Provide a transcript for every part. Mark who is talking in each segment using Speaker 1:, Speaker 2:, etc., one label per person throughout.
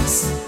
Speaker 1: Jesus.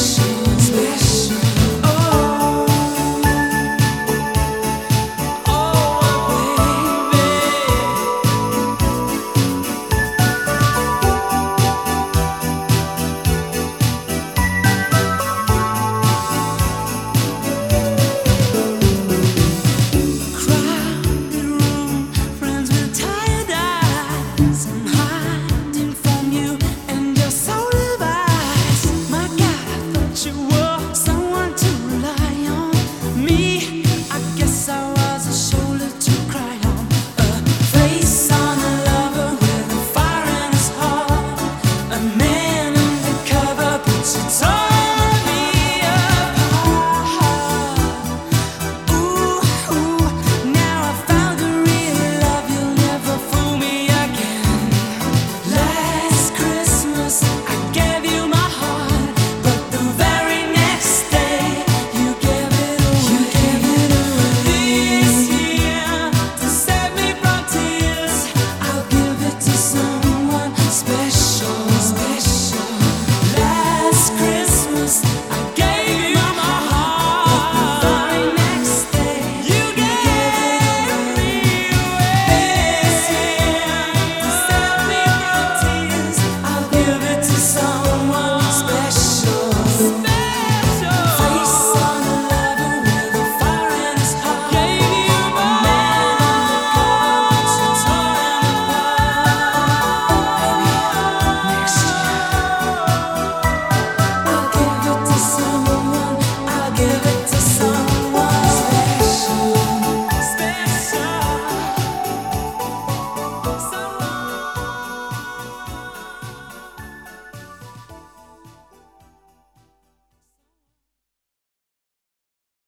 Speaker 1: Deus. I've